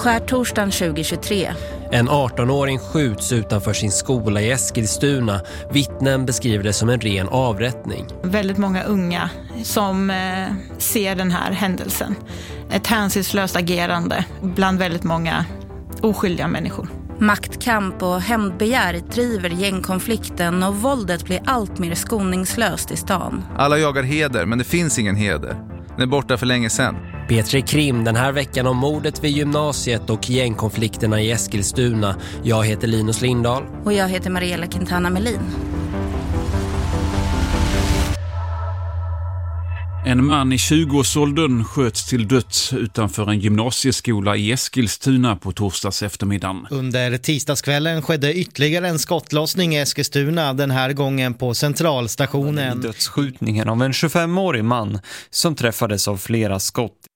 Skärtorsdagen 2023. En 18-åring skjuts utanför sin skola i Eskilstuna. Vittnen beskriver det som en ren avrättning. Väldigt många unga som eh, ser den här händelsen. Ett hänsynslöst agerande bland väldigt många oskyldiga människor. Maktkamp och hämndbegär driver gängkonflikten och våldet blir allt mer skoningslöst i stan. Alla jagar heder, men det finns ingen heder. Den är borta för länge sedan. Petri Krim den här veckan om mordet vid gymnasiet och gängkonflikterna i Eskilstuna. Jag heter Linus Lindahl. Och jag heter Mariella Quintana Melin. En man i 20-årsåldern sköts till döds utanför en gymnasieskola i Eskilstuna på torsdags eftermiddagen. Under tisdagskvällen skedde ytterligare en skottlossning i Eskilstuna, den här gången på centralstationen. Dödsskjutningen av en 25-årig man som träffades av flera skott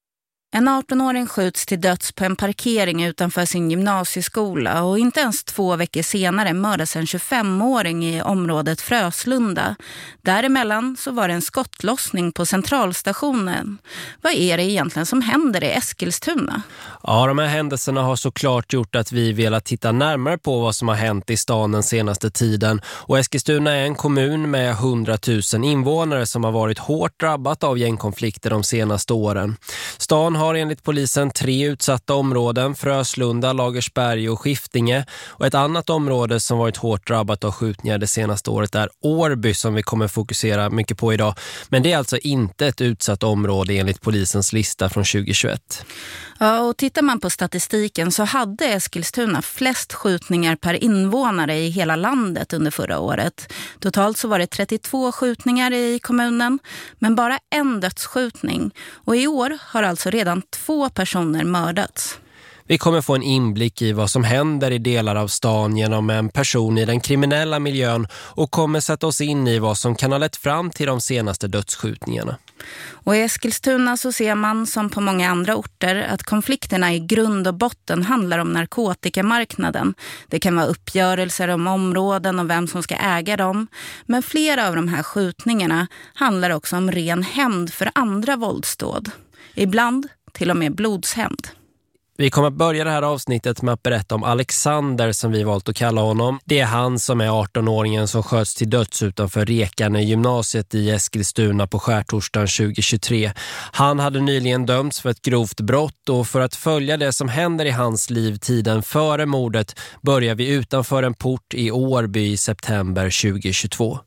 en 18-åring skjuts till döds på en parkering utanför sin gymnasieskola och inte ens två veckor senare mördas en 25-åring i området Fröslunda. Däremellan så var det en skottlossning på centralstationen. Vad är det egentligen som händer i Eskilstuna? Ja, de här händelserna har såklart gjort att vi velat titta närmare på vad som har hänt i stan den senaste tiden. Och Eskilstuna är en kommun med 100 000 invånare som har varit hårt drabbat av gängkonflikter de senaste åren. Stan har enligt polisen tre utsatta områden, Fröslunda, Lagersberg och Skiftinge. Och ett annat område som varit hårt drabbat av skjutningar det senaste året är Årby som vi kommer fokusera mycket på idag. Men det är alltså inte ett utsatt område enligt polisens lista från 2021. Ja, och tittar man på statistiken så hade Eskilstuna flest skjutningar per invånare i hela landet under förra året. Totalt så var det 32 skjutningar i kommunen, men bara en dödsskjutning. Och i år har alltså redan två personer mördats. Vi kommer få en inblick i vad som händer i delar av stan genom en person i den kriminella miljön och kommer sätta oss in i vad som kan ha lett fram till de senaste dödsskjutningarna. Och i Eskilstuna så ser man som på många andra orter att konflikterna i grund och botten handlar om narkotikamarknaden. Det kan vara uppgörelser om områden och vem som ska äga dem. Men flera av de här skjutningarna handlar också om ren hämnd för andra våldsdåd. Ibland till och med blodshämnd. Vi kommer att börja det här avsnittet med att berätta om Alexander som vi valt att kalla honom. Det är han som är 18-åringen som sköts till döds utanför Rekarne gymnasiet i Eskilstuna på skärtorsdagen 2023. Han hade nyligen dömts för ett grovt brott och för att följa det som händer i hans liv tiden före mordet börjar vi utanför en port i Årby i september 2022.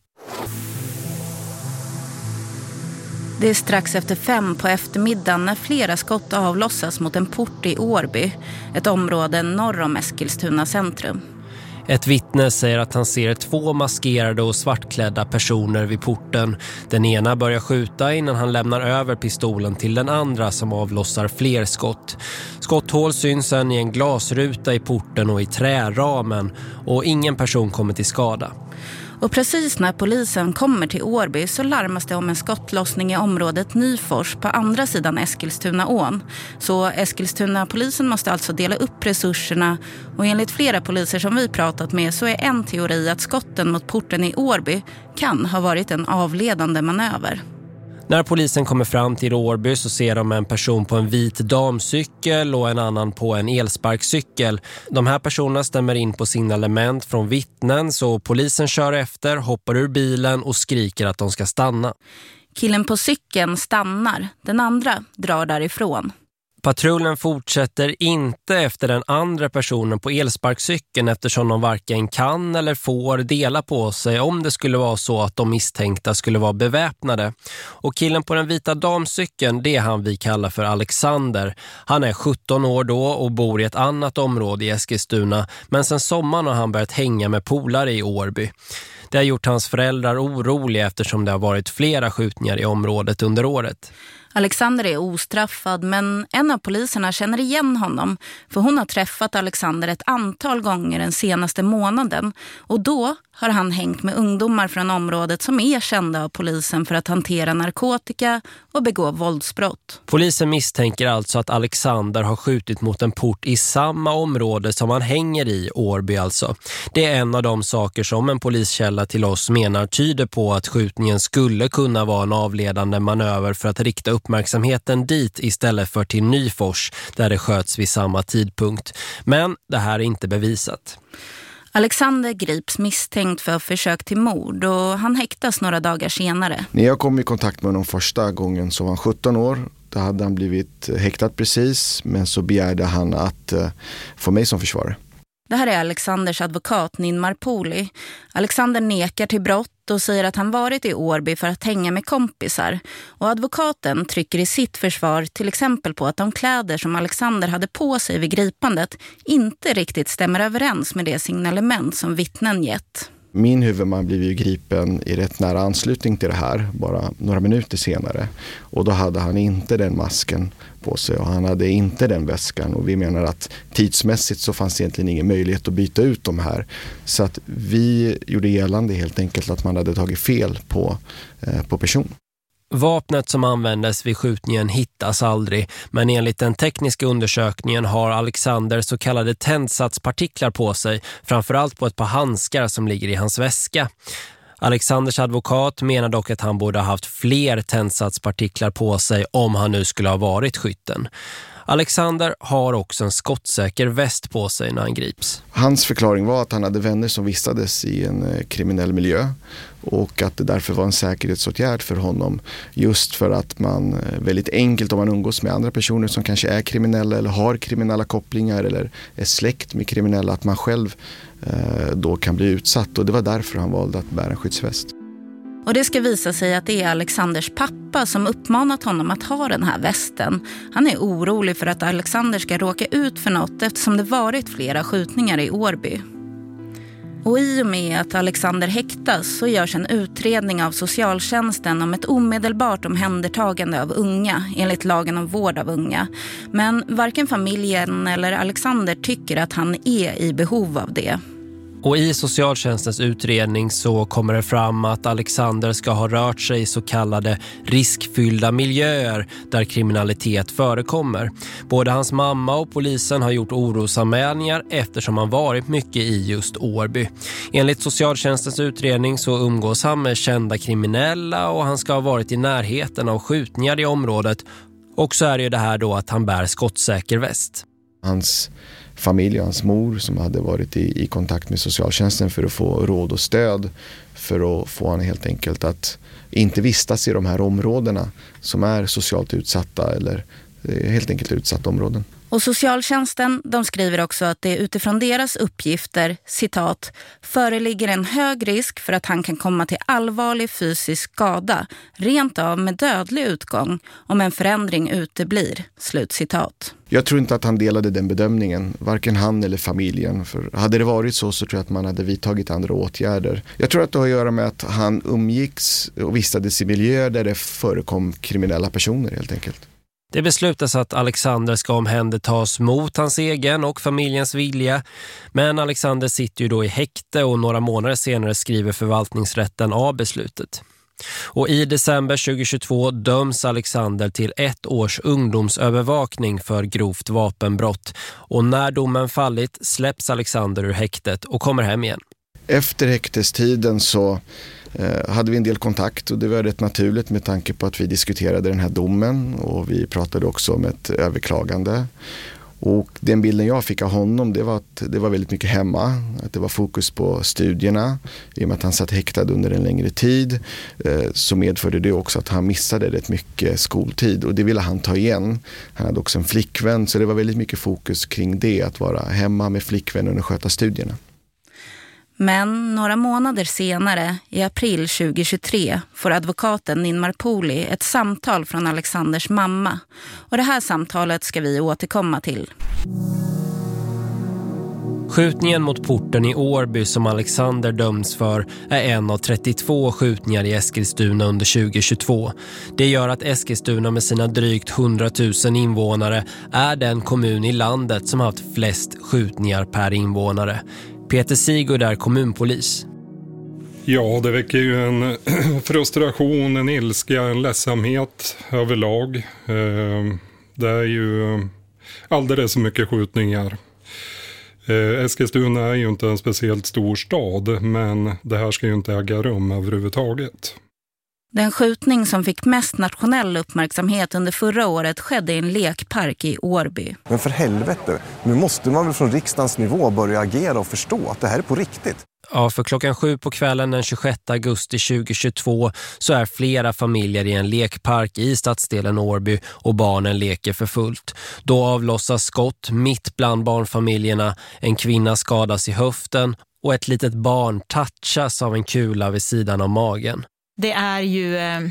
Det är strax efter fem på eftermiddagen när flera skott avlossas mot en port i Årby, ett område norr om Eskilstuna centrum. Ett vittne säger att han ser två maskerade och svartklädda personer vid porten. Den ena börjar skjuta innan han lämnar över pistolen till den andra som avlossar fler skott. Skotthål syns sen i en glasruta i porten och i träramen och ingen person kommer till skada. Och precis när polisen kommer till Årby så larmas det om en skottlossning i området Nyfors på andra sidan Eskilstuna-ån. Så Eskilstuna-polisen måste alltså dela upp resurserna och enligt flera poliser som vi pratat med så är en teori att skotten mot porten i Årby kan ha varit en avledande manöver. När polisen kommer fram till Årby så ser de en person på en vit damcykel och en annan på en elsparkcykel. De här personerna stämmer in på signalement från vittnen så polisen kör efter, hoppar ur bilen och skriker att de ska stanna. Killen på cykeln stannar, den andra drar därifrån. Patrullen fortsätter inte efter den andra personen på elsparkcykeln eftersom de varken kan eller får dela på sig om det skulle vara så att de misstänkta skulle vara beväpnade. Och killen på den vita damcykeln, det är han vi kallar för Alexander. Han är 17 år då och bor i ett annat område i Eskilstuna men sen sommaren har han börjat hänga med polare i Årby. Det har gjort hans föräldrar oroliga eftersom det har varit flera skjutningar i området under året. Alexander är ostraffad men en av poliserna känner igen honom för hon har träffat Alexander ett antal gånger den senaste månaden och då har han hängt med ungdomar från området som är kända av polisen för att hantera narkotika och begå våldsbrott. Polisen misstänker alltså att Alexander har skjutit mot en port i samma område som han hänger i, Årby alltså. Det är en av de saker som en poliskälla till oss menar tyder på att skjutningen skulle kunna vara en avledande manöver för att rikta upp uppmärksamheten dit istället för till Nyfors där det sköts vid samma tidpunkt. Men det här är inte bevisat. Alexander grips misstänkt för försök till mord och han häktas några dagar senare. När jag kom i kontakt med honom första gången så var han 17 år. Då hade han blivit häktad precis men så begärde han att uh, få mig som försvarare. Det här är Alexanders advokat Ninmar Poli. Alexander nekar till brott och säger att han varit i Årby för att hänga med kompisar. Och advokaten trycker i sitt försvar till exempel på att de kläder som Alexander hade på sig vid gripandet inte riktigt stämmer överens med det signalement som vittnen gett. Min huvudman blev ju gripen i rätt nära anslutning till det här, bara några minuter senare. Och då hade han inte den masken på sig och han hade inte den väskan. Och vi menar att tidsmässigt så fanns det egentligen ingen möjlighet att byta ut de här. Så att vi gjorde gällande helt enkelt att man hade tagit fel på, eh, på person. Vapnet som användes vid skjutningen hittas aldrig, men enligt den tekniska undersökningen har Alexander så kallade tändsatspartiklar på sig, framförallt på ett par handskar som ligger i hans väska. Alexanders advokat menar dock att han borde ha haft fler tändsatspartiklar på sig om han nu skulle ha varit skytten. Alexander har också en skottsäker väst på sig när han grips. Hans förklaring var att han hade vänner som vistades i en eh, kriminell miljö och att det därför var en säkerhetsåtgärd för honom just för att man eh, väldigt enkelt om man umgås med andra personer som kanske är kriminella eller har kriminella kopplingar eller är släkt med kriminella att man själv eh, då kan bli utsatt och det var därför han valde att bära en skyddsväst. Och det ska visa sig att det är Alexanders pappa som uppmanat honom att ha den här västen. Han är orolig för att Alexander ska råka ut för något eftersom det varit flera skjutningar i Årby. Och i och med att Alexander häktas så görs en utredning av socialtjänsten om ett omedelbart omhändertagande av unga enligt lagen om vård av unga. Men varken familjen eller Alexander tycker att han är i behov av det. Och i socialtjänstens utredning så kommer det fram att Alexander ska ha rört sig i så kallade riskfyllda miljöer där kriminalitet förekommer. Både hans mamma och polisen har gjort orosanmälningar eftersom han varit mycket i just Årby. Enligt socialtjänstens utredning så umgås han med kända kriminella och han ska ha varit i närheten av skjutningar i området. Och så är det ju det här då att han bär skottsäker väst. Hans familj och hans mor som hade varit i, i kontakt med socialtjänsten för att få råd och stöd för att få honom helt enkelt att inte vistas i de här områdena som är socialt utsatta eller eh, helt enkelt utsatta områden. Och socialtjänsten de skriver också att det utifrån deras uppgifter, citat, föreligger en hög risk för att han kan komma till allvarlig fysisk skada, rent av med dödlig utgång, om en förändring uteblir, slutcitat. Jag tror inte att han delade den bedömningen, varken han eller familjen. För hade det varit så så tror jag att man hade vidtagit andra åtgärder. Jag tror att det har att göra med att han umgicks och vistades i miljöer där det förekom kriminella personer helt enkelt. Det beslutas att Alexander ska omhändertas mot hans egen och familjens vilja. Men Alexander sitter ju då i häkte och några månader senare skriver förvaltningsrätten av beslutet. Och i december 2022 döms Alexander till ett års ungdomsövervakning för grovt vapenbrott. Och när domen fallit släpps Alexander ur häktet och kommer hem igen. Efter häktestiden så Eh, hade vi en del kontakt och det var rätt naturligt med tanke på att vi diskuterade den här domen och vi pratade också om ett överklagande. Och den bilden jag fick av honom det var att det var väldigt mycket hemma. Att det var fokus på studierna. I och med att han satt häktad under en längre tid eh, så medförde det också att han missade rätt mycket skoltid. Och det ville han ta igen. Han hade också en flickvän så det var väldigt mycket fokus kring det. Att vara hemma med flickvännen och sköta studierna. Men några månader senare, i april 2023, får advokaten Ninmar Poli ett samtal från Alexanders mamma. Och det här samtalet ska vi återkomma till. Skjutningen mot porten i Årby som Alexander döms för är en av 32 skjutningar i Eskilstuna under 2022. Det gör att Eskilstuna med sina drygt 100 000 invånare är den kommun i landet som haft flest skjutningar per invånare. Peter Sigurd är kommunpolis. Ja, det väcker ju en frustration, en ilska, en ledsamhet överlag. Eh, det är ju eh, alldeles så mycket skjutningar. Eh, Eskilstuna är ju inte en speciellt stor stad, men det här ska ju inte äga rum överhuvudtaget. Den skjutning som fick mest nationell uppmärksamhet under förra året skedde i en lekpark i Årby. Men för helvete, nu måste man väl från riksdagens nivå börja agera och förstå att det här är på riktigt. Ja, för klockan sju på kvällen den 26 augusti 2022 så är flera familjer i en lekpark i stadsdelen Årby och barnen leker för fullt. Då avlossas skott mitt bland barnfamiljerna, en kvinna skadas i höften och ett litet barn touchas av en kula vid sidan av magen. Det är ju eh,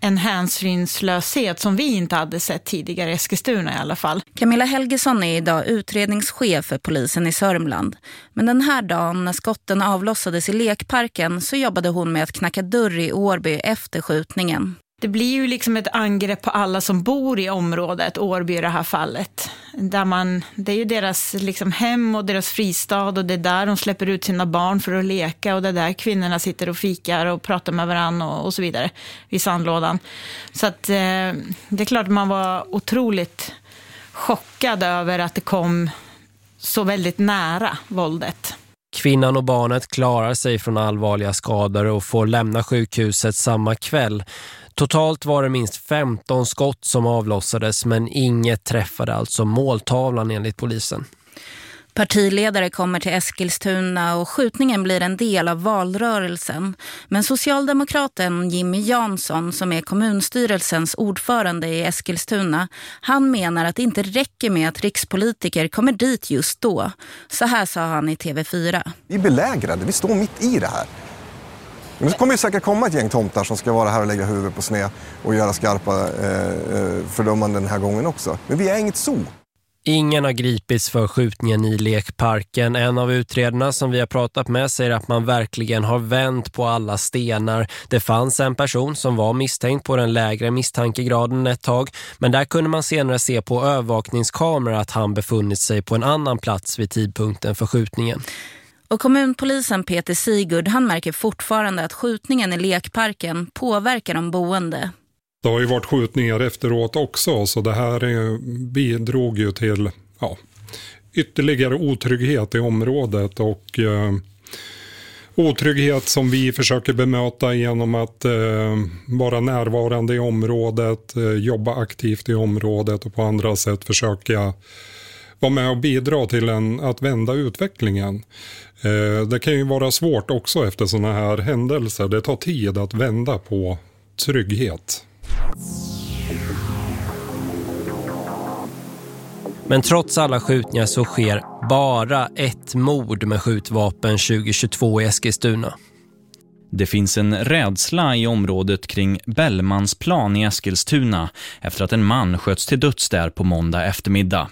en hänsynslöshet som vi inte hade sett tidigare i Eskilstuna i alla fall. Camilla Helgesson är idag utredningschef för polisen i Sörmland. Men den här dagen när skotten avlossades i lekparken så jobbade hon med att knacka dörr i Årby efter skjutningen. Det blir ju liksom ett angrepp på alla som bor i området, Årby i det här fallet. Där man, det är ju deras liksom hem och deras fristad och det är där de släpper ut sina barn för att leka och det är där kvinnorna sitter och fikar och pratar med varandra och, och så vidare vid sandlådan. Så att eh, det är klart man var otroligt chockad över att det kom så väldigt nära våldet. Kvinnan och barnet klarar sig från allvarliga skador och får lämna sjukhuset samma kväll. Totalt var det minst 15 skott som avlossades men inget träffade alltså måltavlan enligt polisen. Partiledare kommer till Eskilstuna och skjutningen blir en del av valrörelsen. Men socialdemokraten Jimmy Jansson som är kommunstyrelsens ordförande i Eskilstuna, han menar att det inte räcker med att rikspolitiker kommer dit just då. Så här sa han i TV4. Vi är belägrade, vi står mitt i det här. Men det kommer ju säkert komma ett gäng tomtar som ska vara här och lägga huvudet på sned och göra skarpa eh, eh fördömanden den här gången också. Men vi är inget zoo. Ingen har gripits för skjutningen i lekparken. En av utredarna som vi har pratat med säger att man verkligen har vänt på alla stenar. Det fanns en person som var misstänkt på den lägre misstankegraden ett tag. Men där kunde man senare se på övervakningskameror att han befunnit sig på en annan plats vid tidpunkten för skjutningen. Och kommunpolisen Peter Sigurd han märker fortfarande att skjutningen i lekparken påverkar de boende. Det har ju varit skjutningar efteråt också så det här eh, bidrog ju till ja, ytterligare otrygghet i området och eh, otrygghet som vi försöker bemöta genom att eh, vara närvarande i området, eh, jobba aktivt i området och på andra sätt försöka vara med och bidra till en, att vända utvecklingen. Eh, det kan ju vara svårt också efter sådana här händelser. Det tar tid att vända på trygghet. Men trots alla skjutningar så sker bara ett mord med skjutvapen 2022 i Eskilstuna. Det finns en rädsla i området kring Bellmansplan i Eskilstuna efter att en man sköts till döds där på måndag eftermiddag.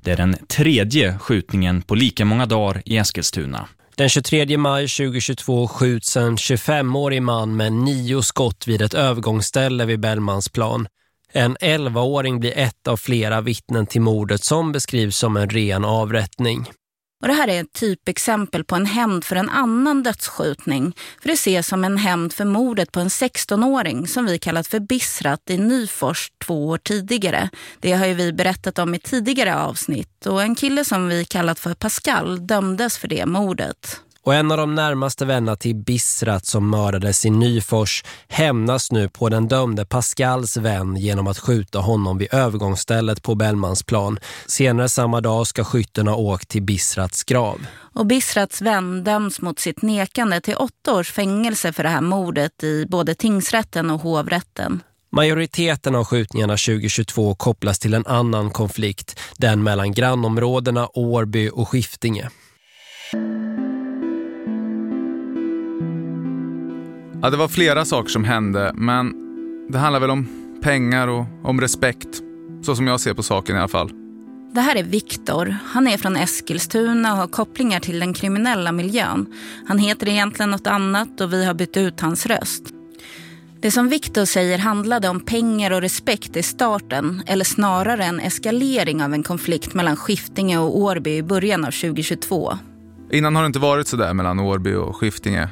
Det är den tredje skjutningen på lika många dagar i Eskilstuna. Den 23 maj 2022 skjuts en 25-årig man med nio skott vid ett övergångsställe vid Bellmansplan. En 11-åring blir ett av flera vittnen till mordet som beskrivs som en ren avrättning. Och det här är ett typexempel på en hämnd för en annan dödsskjutning. För det ses som en hämnd för mordet på en 16-åring som vi kallat för Bissrat i Nyfors två år tidigare. Det har ju vi berättat om i tidigare avsnitt. Och en kille som vi kallat för Pascal dömdes för det mordet. Och en av de närmaste vännerna till Bissrat som mördades i Nyfors hämnas nu på den dömde Pascals vän genom att skjuta honom vid övergångsstället på Bellmansplan. Senare samma dag ska skytterna åkt till Bissrats grav. Och Bissrats vän döms mot sitt nekande till åtta års fängelse för det här mordet i både tingsrätten och hovrätten. Majoriteten av skjutningarna 2022 kopplas till en annan konflikt, den mellan grannområdena Årby och Skiftinge. Ja, det var flera saker som hände, men det handlar väl om pengar och om respekt. Så som jag ser på saken i alla fall. Det här är Viktor. Han är från Eskilstuna och har kopplingar till den kriminella miljön. Han heter egentligen något annat och vi har bytt ut hans röst. Det som Viktor säger handlade om pengar och respekt i starten eller snarare en eskalering av en konflikt mellan Skiftinge och Årby i början av 2022. Innan har det inte varit så där mellan Årby och Skiftinge.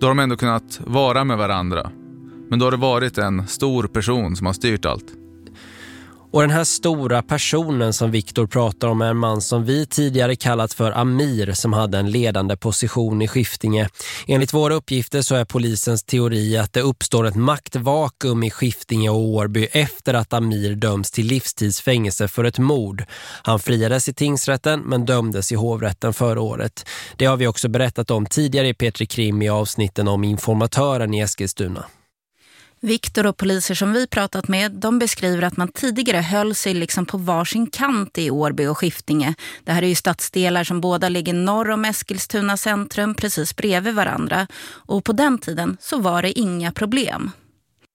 Då har de ändå kunnat vara med varandra. Men då har det varit en stor person som har styrt allt. Och den här stora personen som Viktor pratar om är en man som vi tidigare kallat för Amir som hade en ledande position i Skiftinge. Enligt våra uppgifter så är polisens teori att det uppstår ett maktvakuum i Skiftinge och Årby efter att Amir döms till livstidsfängelse för ett mord. Han friades i tingsrätten men dömdes i hovrätten förra året. Det har vi också berättat om tidigare i Petri Krim i avsnitten om informatören i Eskilstuna. Viktor och poliser som vi pratat med, de beskriver att man tidigare höll sig liksom på varsin kant i Årby och Skiftinge. Det här är ju stadsdelar som båda ligger norr om Eskilstuna centrum, precis bredvid varandra. Och på den tiden så var det inga problem.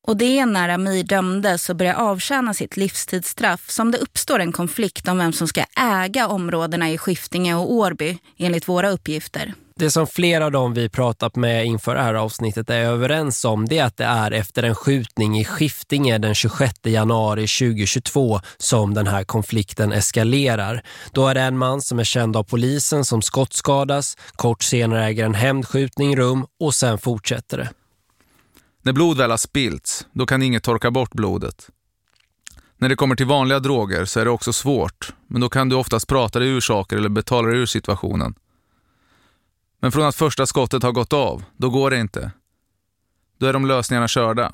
Och det är när Amir dömdes och började avtjäna sitt livstidsstraff som det uppstår en konflikt om vem som ska äga områdena i Skiftinge och Årby, enligt våra uppgifter. Det som flera av dem vi pratat med inför det här avsnittet är överens om det är att det är efter en skjutning i Skiftinge den 26 januari 2022 som den här konflikten eskalerar. Då är det en man som är känd av polisen som skottskadas, kort senare äger en hämndskjutning rum och sen fortsätter det. När blod väl har spillts, då kan inget torka bort blodet. När det kommer till vanliga droger så är det också svårt, men då kan du oftast prata dig ur saker eller betala dig ur situationen. Men från att första skottet har gått av, då går det inte. Då är de lösningarna körda.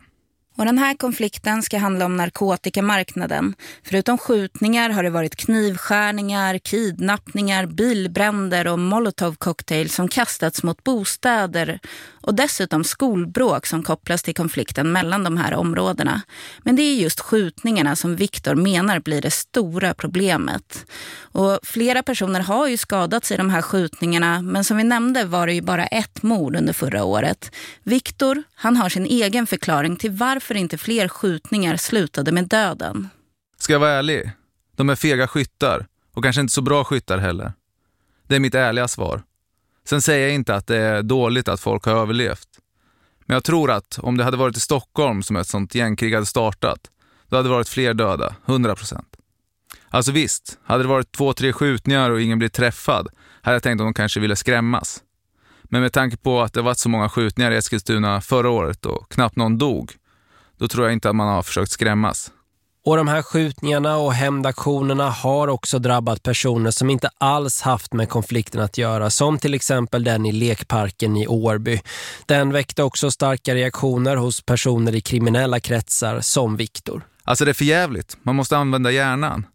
Och den här konflikten ska handla om narkotikamarknaden. Förutom skjutningar har det varit knivskärningar, kidnappningar, bilbränder och molotovcocktail som kastats mot bostäder och dessutom skolbråk som kopplas till konflikten mellan de här områdena. Men det är just skjutningarna som Viktor menar blir det stora problemet. Och flera personer har ju skadats i de här skjutningarna men som vi nämnde var det ju bara ett mord under förra året. Viktor, han har sin egen förklaring till varför varför inte fler skjutningar slutade med döden. Ska jag vara ärlig? De är fega skyttar och kanske inte så bra skyttar heller. Det är mitt ärliga svar. Sen säger jag inte att det är dåligt att folk har överlevt. Men jag tror att om det hade varit i Stockholm som ett sånt gängkrig hade startat, då hade det varit fler döda, 100 procent. Alltså visst, hade det varit två, tre skjutningar och ingen blivit träffad, hade jag tänkt att de kanske ville skrämmas. Men med tanke på att det varit så många skjutningar i Eskilstuna förra året och knappt någon dog, då tror jag inte att man har försökt skrämmas. Och de här skjutningarna och hämndaktionerna har också drabbat personer som inte alls haft med konflikten att göra. Som till exempel den i lekparken i Årby. Den väckte också starka reaktioner hos personer i kriminella kretsar som Viktor. Alltså det är för jävligt. Man måste använda hjärnan.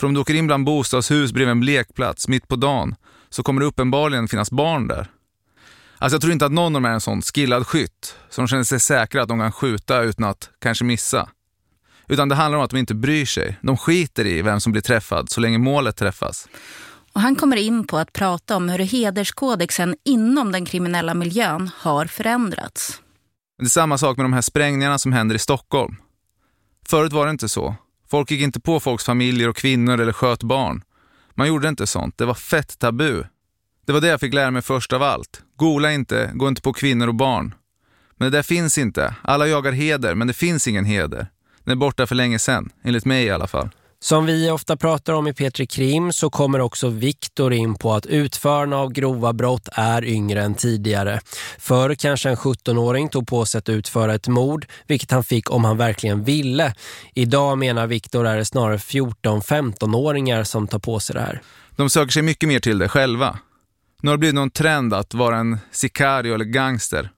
För om du åker in bland bostadshus bredvid en lekplats mitt på dagen så kommer det uppenbarligen finnas barn där. Alltså jag tror inte att någon av dem är en sån skillad skytt som känner sig säkra att de kan skjuta utan att kanske missa. Utan det handlar om att de inte bryr sig. De skiter i vem som blir träffad så länge målet träffas. Och han kommer in på att prata om hur hederskodexen inom den kriminella miljön har förändrats. Det är samma sak med de här sprängningarna som händer i Stockholm. Förut var det inte så. Folk gick inte på folks familjer och kvinnor eller sköt barn. Man gjorde inte sånt. Det var fett tabu. Det var det jag fick lära mig först av allt. Gola inte, gå inte på kvinnor och barn. Men det där finns inte. Alla jagar heder, men det finns ingen heder. Den är borta för länge sedan, enligt mig i alla fall. Som vi ofta pratar om i Petri Krim så kommer också Viktor in på att utförarna av grova brott är yngre än tidigare. Förr kanske en 17-åring tog på sig att utföra ett mord, vilket han fick om han verkligen ville. Idag menar Viktor är det snarare 14-15-åringar som tar på sig det här. De söker sig mycket mer till det själva. Nu har det blivit någon trend att vara en sicario eller gangster.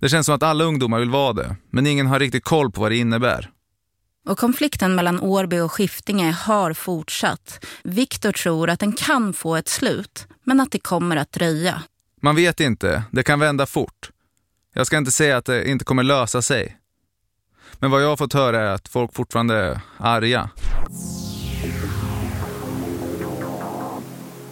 Det känns som att alla ungdomar vill vara det, men ingen har riktigt koll på vad det innebär. Och konflikten mellan Årby och Skiftinge har fortsatt. Viktor tror att den kan få ett slut, men att det kommer att dröja. Man vet inte, det kan vända fort. Jag ska inte säga att det inte kommer lösa sig. Men vad jag har fått höra är att folk fortfarande är arga.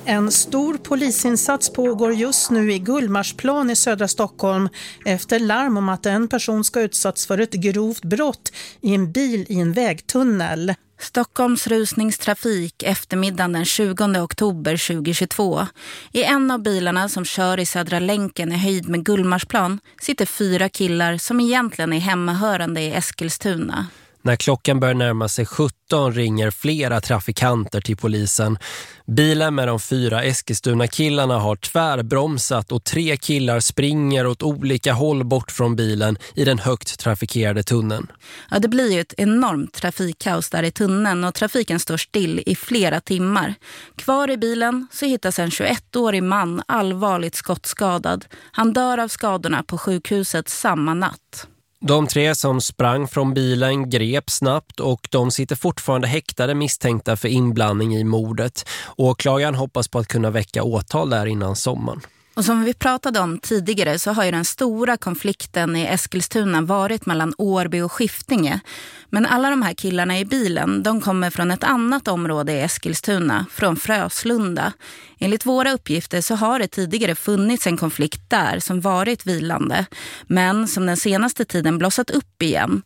En stor polisinsats pågår just nu i Gullmarsplan i södra Stockholm efter larm om att en person ska utsatts för ett grovt brott i en bil i en vägtunnel. Stockholms rusningstrafik eftermiddagen den 20 oktober 2022. I en av bilarna som kör i Södra länken i höjd med Gullmarsplan sitter fyra killar som egentligen är hemmahörande i Eskilstuna. När klockan börjar närma sig 17 ringer flera trafikanter till polisen. Bilen med de fyra Eskilstuna-killarna har tvärbromsat och tre killar springer åt olika håll bort från bilen i den högt trafikerade tunneln. Ja, det blir ju ett enormt trafikkaos där i tunneln och trafiken står still i flera timmar. Kvar i bilen så hittas en 21-årig man allvarligt skottskadad. Han dör av skadorna på sjukhuset samma natt. De tre som sprang från bilen grep snabbt och de sitter fortfarande häktade misstänkta för inblandning i mordet. Åklagaren hoppas på att kunna väcka åtal där innan sommaren. Och som vi pratade om tidigare så har ju den stora konflikten i Eskilstuna varit mellan Årby och Skiftinge. Men alla de här killarna i bilen, de kommer från ett annat område i Eskilstuna, från Fröslunda. Enligt våra uppgifter så har det tidigare funnits en konflikt där som varit vilande, men som den senaste tiden blossat upp igen.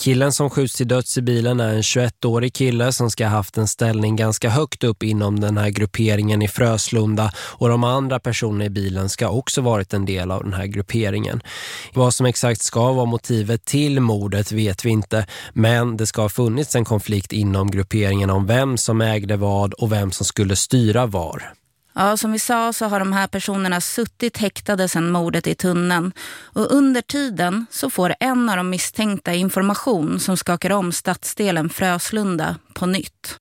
Killen som skjuts till döds i bilen är en 21-årig kille som ska ha haft en ställning ganska högt upp inom den här grupperingen i Fröslunda och de andra personerna i bilen ska också varit en del av den här grupperingen. Vad som exakt ska vara motivet till mordet vet vi inte men det ska ha funnits en konflikt inom grupperingen om vem som ägde vad och vem som skulle styra var. Ja, som vi sa så har de här personerna suttit häktade sedan mordet i tunneln. Och under tiden så får en av de misstänkta information som skakar om stadsdelen Fröslunda på nytt.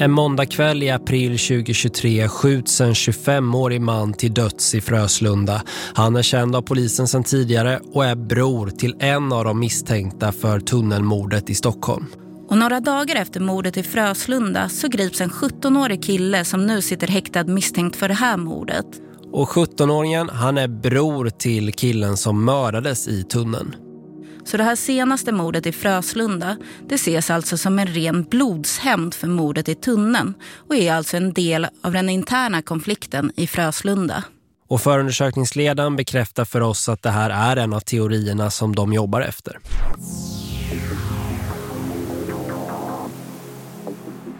En måndagkväll i april 2023 skjuts en 25-årig man till döds i Fröslunda. Han är känd av polisen sedan tidigare och är bror till en av de misstänkta för tunnelmordet i Stockholm. Och några dagar efter mordet i Fröslunda så grips en 17-årig kille som nu sitter häktad misstänkt för det här mordet. Och 17-åringen, han är bror till killen som mördades i tunneln. Så det här senaste mordet i Fröslunda, det ses alltså som en ren blodshämnd för mordet i tunneln och är alltså en del av den interna konflikten i Fröslunda. Och förundersökningsledaren bekräftar för oss att det här är en av teorierna som de jobbar efter.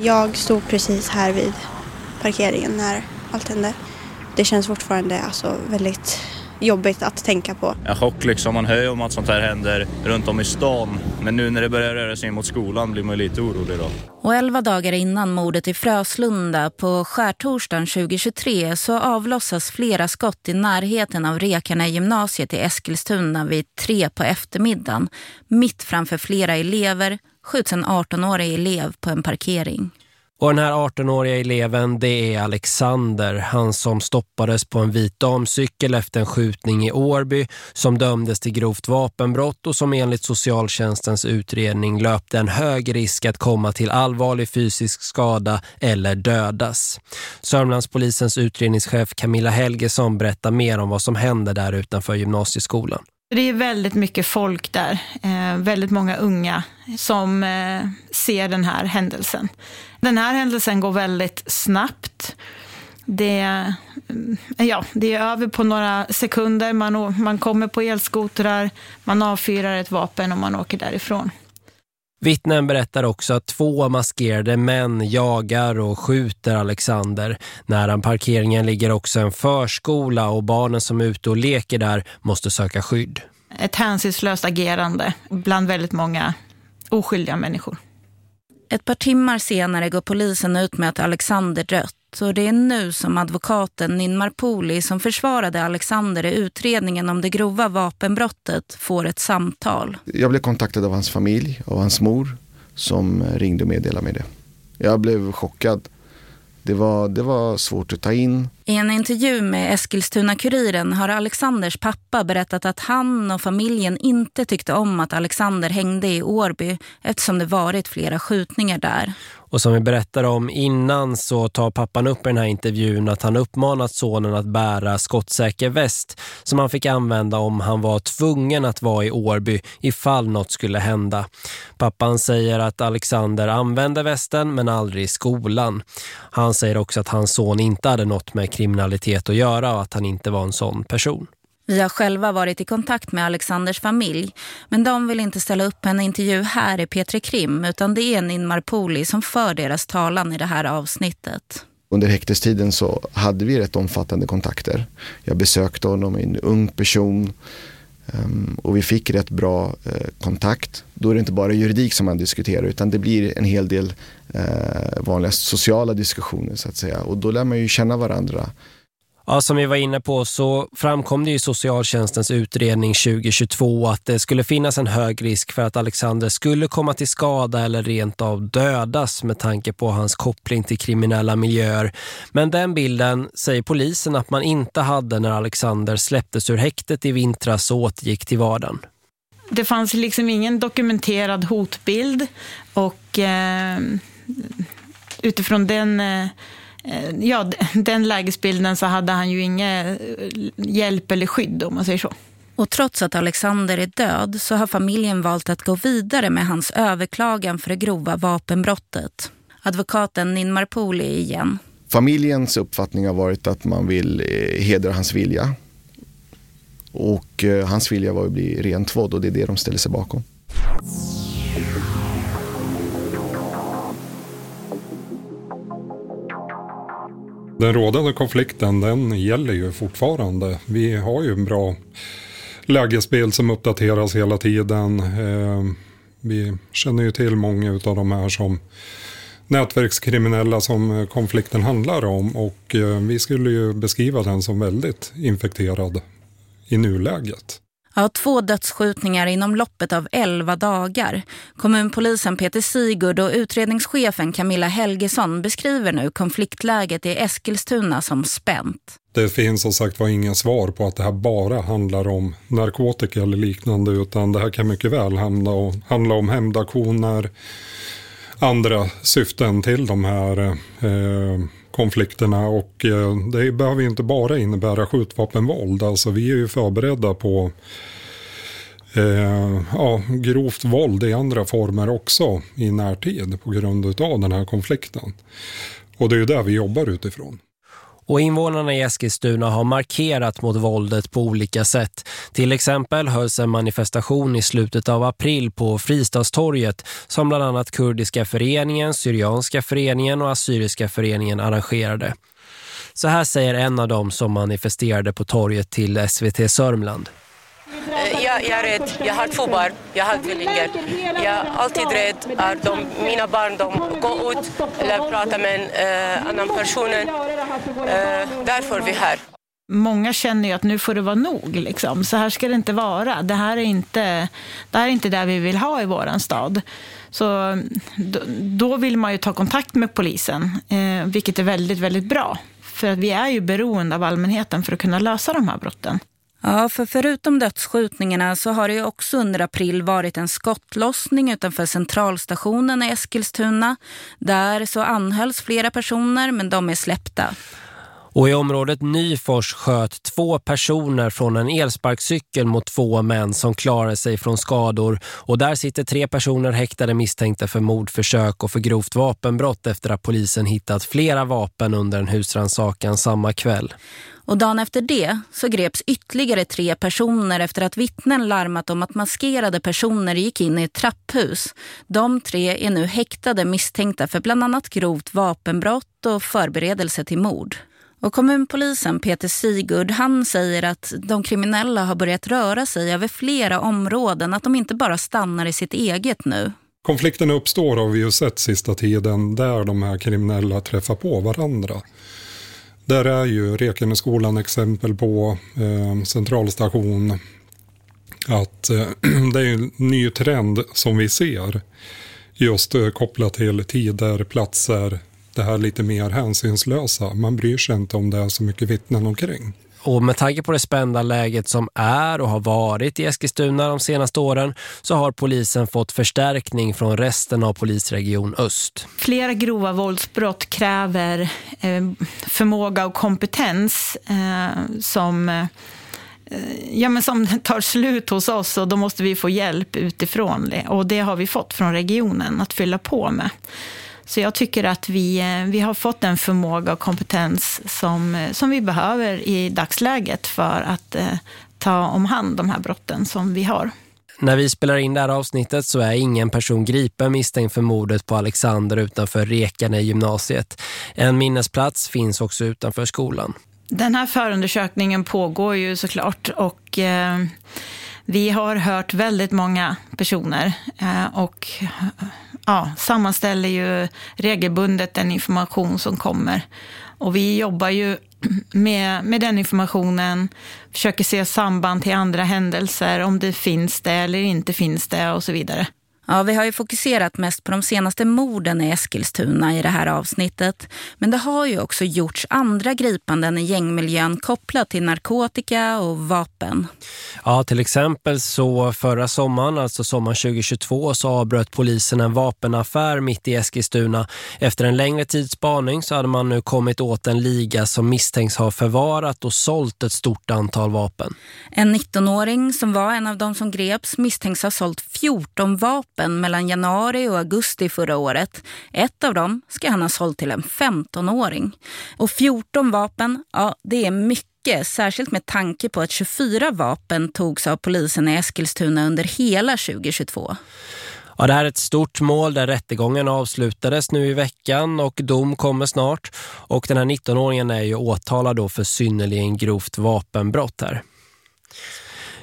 Jag stod precis här vid parkeringen när allt hände. Det känns fortfarande alltså väldigt jobbigt att tänka på. En chock liksom, man hör ju om att sånt här händer runt om i stan. Men nu när det börjar röra sig mot skolan blir man lite orolig då. Och elva dagar innan mordet i Fröslunda på skärtorsdagen 2023 så avlossas flera skott i närheten av rekarna i gymnasiet i Eskilstuna vid tre på eftermiddagen. Mitt framför flera elever skjuts en 18-årig elev på en parkering. Och den här 18-åriga eleven det är Alexander, han som stoppades på en vit damcykel efter en skjutning i Årby som dömdes till grovt vapenbrott och som enligt socialtjänstens utredning löpte en hög risk att komma till allvarlig fysisk skada eller dödas. Sörmlandspolisens utredningschef Camilla Helgesson berättar mer om vad som hände där utanför gymnasieskolan. Det är väldigt mycket folk där, eh, väldigt många unga som eh, ser den här händelsen. Den här händelsen går väldigt snabbt. Det, mm, ja, det är över på några sekunder, man, man kommer på elskotrar, man avfyrar ett vapen och man åker därifrån. Vittnen berättar också att två maskerade män jagar och skjuter Alexander. Nära parkeringen ligger också en förskola och barnen som är ute och leker där måste söka skydd. Ett hänsynslöst agerande bland väldigt många oskyldiga människor. Ett par timmar senare går polisen ut med att Alexander dött. Och det är nu som advokaten Ninmar Poli som försvarade Alexander i utredningen om det grova vapenbrottet får ett samtal. Jag blev kontaktad av hans familj och hans mor som ringde och meddelade mig det. Jag blev chockad. Det var, det var svårt att ta in. I en intervju med Eskilstuna-kuriren har Alexanders pappa berättat att han och familjen inte tyckte om att Alexander hängde i Årby eftersom det varit flera skjutningar där. Och som vi berättade om innan så tar pappan upp i den här intervjun att han uppmanat sonen att bära skottsäker väst som han fick använda om han var tvungen att vara i Årby ifall något skulle hända. Pappan säger att Alexander använde västen men aldrig i skolan. Han säger också att hans son inte hade något med kriminalitet att göra och att han inte var en sån person. Vi har själva varit i kontakt med Alexanders familj men de vill inte ställa upp en intervju här i Petri Krim utan det är Ninmar Poli som för deras talan i det här avsnittet. Under häktestiden så hade vi rätt omfattande kontakter. Jag besökte honom, en ung person ehm, och vi fick rätt bra eh, kontakt. Då är det inte bara juridik som man diskuterar utan det blir en hel del eh, vanliga sociala diskussioner så att säga. Och då lär man ju känna varandra. Ja, som vi var inne på så framkom det i socialtjänstens utredning 2022 att det skulle finnas en hög risk för att Alexander skulle komma till skada eller rent av dödas med tanke på hans koppling till kriminella miljöer. Men den bilden säger polisen att man inte hade när Alexander släpptes ur häktet i vintras och återgick till vardagen. Det fanns liksom ingen dokumenterad hotbild och eh, utifrån den... Eh, ja, den lägesbilden så hade han ju ingen hjälp eller skydd om man säger så. Och trots att Alexander är död så har familjen valt att gå vidare med hans överklagan för det grova vapenbrottet. Advokaten Ninmar Poli igen. Familjens uppfattning har varit att man vill hedra hans vilja. Och hans vilja var att bli rentvådd och det är det de ställer sig bakom. Den rådande konflikten den gäller ju fortfarande. Vi har ju en bra lägesbild som uppdateras hela tiden. Eh, vi känner ju till många av de här som nätverkskriminella som konflikten handlar om och eh, vi skulle ju beskriva den som väldigt infekterad i nuläget. Ja, två dödsskjutningar inom loppet av 11 dagar. Kommunpolisen Peter Sigurd och utredningschefen Camilla Helgesson beskriver nu konfliktläget i Eskilstuna som spänt. Det finns som sagt var ingen svar på att det här bara handlar om narkotika eller liknande utan det här kan mycket väl handla om, handla om hämndaktioner, andra syften till de här eh, konflikterna och eh, det behöver inte bara innebära skjutvapenvåld. Alltså vi är ju förberedda på eh, ja, grovt våld i andra former också i närtid på grund av den här konflikten. Och det är ju där vi jobbar utifrån. Och invånarna i Eskilstuna har markerat mot våldet på olika sätt. Till exempel hölls en manifestation i slutet av april på Fristadstorget som bland annat Kurdiska föreningen, Syrianska föreningen och Assyriska föreningen arrangerade. Så här säger en av dem som manifesterade på torget till SVT Sörmland. Jag, jag är rädd. Jag har två barn. Jag har tvillingar. Jag är alltid rädd att de, mina barn de går ut eller pratar med en eh, annan person. Eh, därför är vi här. Många känner ju att nu får det vara nog. Liksom. Så här ska det inte vara. Det här är inte det här är inte det vi vill ha i vår stad. Så då, då vill man ju ta kontakt med polisen, eh, vilket är väldigt, väldigt bra. För att vi är ju beroende av allmänheten för att kunna lösa de här brotten. Ja, för förutom dödsskjutningarna så har det ju också under april varit en skottlossning utanför centralstationen i Eskilstuna. Där så anhölls flera personer men de är släppta. Och i området Nyfors sköt två personer från en elsparkcykel mot två män som klarade sig från skador. Och där sitter tre personer häktade misstänkta för mordförsök och för grovt vapenbrott efter att polisen hittat flera vapen under en husrannsakan samma kväll. Och dagen efter det så greps ytterligare tre personer efter att vittnen larmat om att maskerade personer gick in i ett trapphus. De tre är nu häktade misstänkta för bland annat grovt vapenbrott och förberedelse till mord. Och kommunpolisen Peter Sigurd han säger att de kriminella har börjat röra sig över flera områden, att de inte bara stannar i sitt eget nu. Konflikten uppstår har vi ju sett sista tiden där de här kriminella träffar på varandra. Där är ju Rekeneskolan exempel på eh, centralstation. Att eh, det är en ny trend som vi ser. Just eh, kopplat till tider, platser, det här lite mer hänsynslösa. Man bryr sig inte om det är så mycket vittnen omkring. Och med tanke på det spända läget som är och har varit i Eskilstuna de senaste åren så har polisen fått förstärkning från resten av polisregion Öst. Flera grova våldsbrott kräver eh, förmåga och kompetens eh, som, eh, ja, men som tar slut hos oss och då måste vi få hjälp utifrån. Och det har vi fått från regionen att fylla på med. Så jag tycker att vi, eh, vi har fått den förmåga och kompetens som, eh, som vi behöver i dagsläget för att eh, ta om hand de här brotten som vi har. När vi spelar in det här avsnittet så är ingen person gripen misstänkt för mordet på Alexander utanför Rekane gymnasiet. En minnesplats finns också utanför skolan. Den här förundersökningen pågår ju såklart och eh, vi har hört väldigt många personer eh, och ja, sammanställer ju regelbundet den information som kommer. Och vi jobbar ju med, med den informationen, försöker se samband till andra händelser, om det finns det eller inte finns det och så vidare. Ja, vi har ju fokuserat mest på de senaste morden i Eskilstuna i det här avsnittet. Men det har ju också gjorts andra gripanden i gängmiljön kopplat till narkotika och vapen. Ja, till exempel så förra sommaren, alltså sommaren 2022, så avbröt polisen en vapenaffär mitt i Eskilstuna. Efter en längre tids spaning så hade man nu kommit åt en liga som misstänks ha förvarat och sålt ett stort antal vapen. En 19-åring som var en av de som greps misstänks ha sålt 14 vapen vapen mellan januari och augusti förra året. Ett av dem ska han ha sålt till en 15-åring. Och 14 vapen, ja det är mycket, särskilt med tanke på att 24 vapen togs av polisen i Eskilstuna under hela 2022. Ja, det här är ett stort mål där rättegången avslutades nu i veckan och dom kommer snart. Och den här 19-åringen är ju åtalad då för synnerligen grovt vapenbrott här.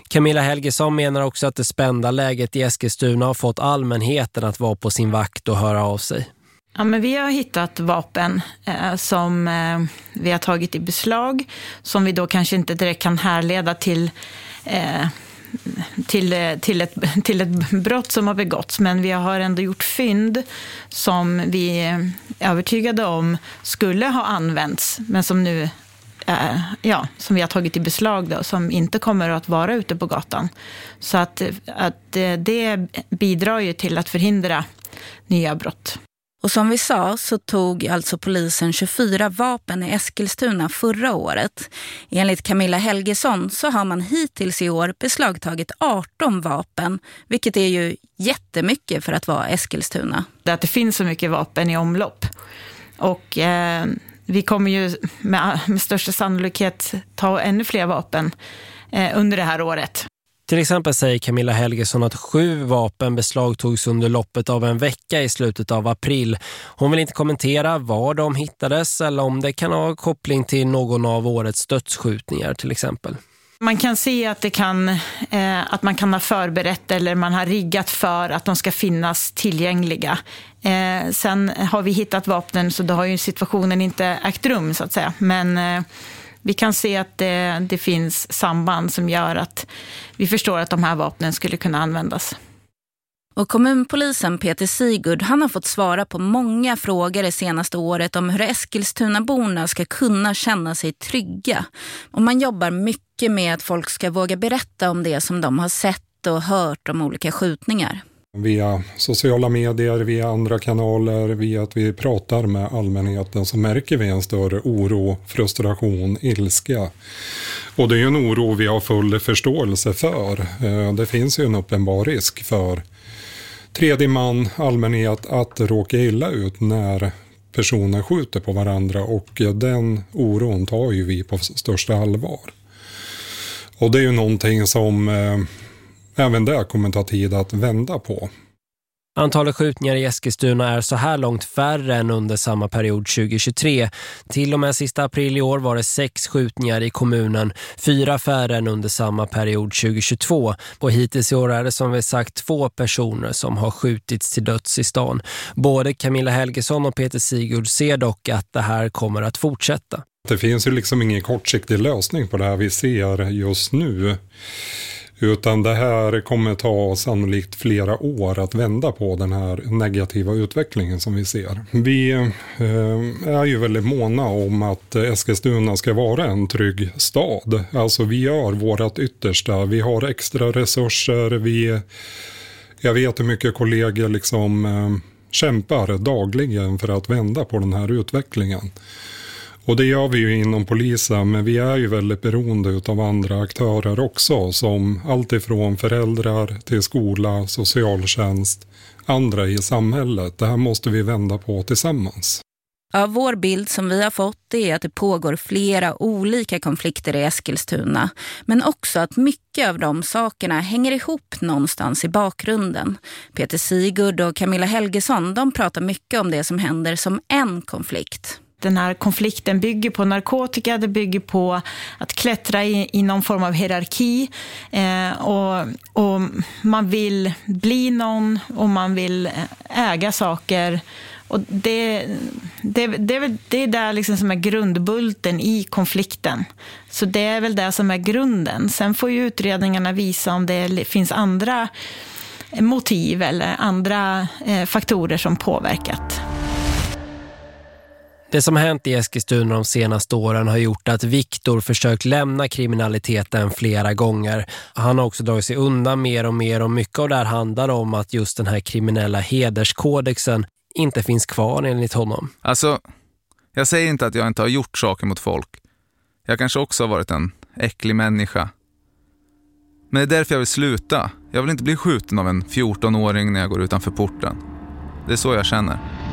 Camilla Helgesson menar också att det spända läget i Eskilstuna har fått allmänheten att vara på sin vakt och höra av sig. Ja, men vi har hittat vapen eh, som eh, vi har tagit i beslag som vi då kanske inte direkt kan härleda till, eh, till, eh, till, ett, till ett brott som har begåtts. Men vi har ändå gjort fynd som vi är övertygade om skulle ha använts men som nu eh, ja, som vi har tagit i beslag då, som inte kommer att vara ute på gatan. Så att, att eh, det bidrar ju till att förhindra nya brott. Och som vi sa så tog alltså polisen 24 vapen i Eskilstuna förra året. Enligt Camilla Helgesson så har man hittills i år beslagtagit 18 vapen, vilket är ju jättemycket för att vara Eskilstuna. Att det finns så mycket vapen i omlopp. Och eh, vi kommer ju med, med största sannolikhet ta ännu fler vapen eh, under det här året. Till exempel säger Camilla Helgesson att sju vapen beslagtogs under loppet av en vecka i slutet av april. Hon vill inte kommentera var de hittades eller om det kan ha koppling till någon av årets dödsskjutningar till exempel. Man kan se att, det kan, eh, att man kan ha förberett eller man har riggat för att de ska finnas tillgängliga. Eh, sen har vi hittat vapnen så då har ju situationen inte ägt rum så att säga. Men eh, vi kan se att det, det finns samband som gör att vi förstår att de här vapnen skulle kunna användas. Och kommunpolisen Peter Sigurd han har fått svara på många frågor det senaste året om hur Eskilstunaborna ska kunna känna sig trygga. Och man jobbar mycket med att folk ska våga berätta om det som de har sett och hört om olika skjutningar. Via sociala medier, via andra kanaler, via att vi pratar med allmänheten så märker vi en större oro, frustration, ilska. Och det är en oro vi har full förståelse för. Eh, det finns ju en uppenbar risk för tredje man, allmänhet, att råka illa ut när personer skjuter på varandra och den oron tar ju vi på största allvar. Och det är ju någonting som eh, även det kommer ta tid att vända på. Antalet skjutningar i Eskilstuna är så här långt färre än under samma period 2023. Till och med sista april i år var det sex skjutningar i kommunen, fyra färre än under samma period 2022. Och hittills i år är det som vi sagt två personer som har skjutits till döds i stan. Både Camilla Helgesson och Peter Sigurd ser dock att det här kommer att fortsätta. Det finns ju liksom ingen kortsiktig lösning på det här vi ser just nu. Utan det här kommer ta sannolikt flera år att vända på den här negativa utvecklingen som vi ser. Vi eh, är ju väldigt måna om att Eskilstuna ska vara en trygg stad. Alltså vi gör vårt yttersta. Vi har extra resurser. Vi, jag vet hur mycket kollegor liksom eh, kämpar dagligen för att vända på den här utvecklingen. Och det gör vi ju inom polisen, men vi är ju väldigt beroende av andra aktörer också, som alltifrån föräldrar till skola, socialtjänst, andra i samhället. Det här måste vi vända på tillsammans. Ja, vår bild som vi har fått är att det pågår flera olika konflikter i Eskilstuna. Men också att mycket av de sakerna hänger ihop någonstans i bakgrunden. Peter Sigurd och Camilla Helgesson de pratar mycket om det som händer som en konflikt den här konflikten bygger på narkotika, det bygger på att klättra i, i någon form av hierarki. Eh, och, och man vill bli någon och man vill eh, äga saker. Och det, det, det, det är det liksom som är grundbulten i konflikten. Så det är väl det som är grunden. Sen får ju utredningarna visa om det finns andra motiv eller andra eh, faktorer som påverkat. Det som hänt i Eskilstuna de senaste åren har gjort att Viktor försökt lämna kriminaliteten flera gånger. Han har också dragit sig undan mer och mer och mycket av det här handlar om att just den här kriminella hederskodexen inte finns kvar enligt honom. Alltså, jag säger inte att jag inte har gjort saker mot folk. Jag kanske också har varit en äcklig människa. Men det är därför jag vill sluta. Jag vill inte bli skjuten av en 14-åring när jag går utanför porten. Det är så jag känner.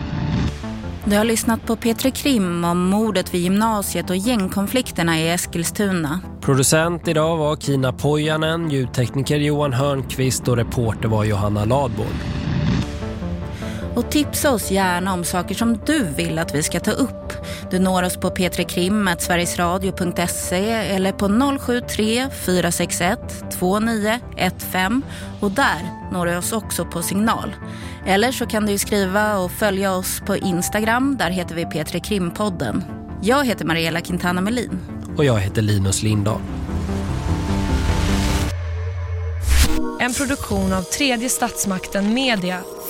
Du har lyssnat på Petri Krim om mordet vid gymnasiet och gängkonflikterna i Eskilstuna. Producent idag var Kina Pojanen, ljudtekniker Johan Hörnqvist och reporter var Johanna Ladborg. Och tipsa oss gärna om saker som du vill att vi ska ta upp. Du når oss på p3krim.sverigesradio.se eller på 073 461 2915 och där når du oss också på signal. Eller så kan du skriva och följa oss på Instagram, där heter vi P3 Krimpodden. Jag heter Mariella Quintana Melin. Och jag heter Linus Lindahl. En produktion av tredje statsmakten Media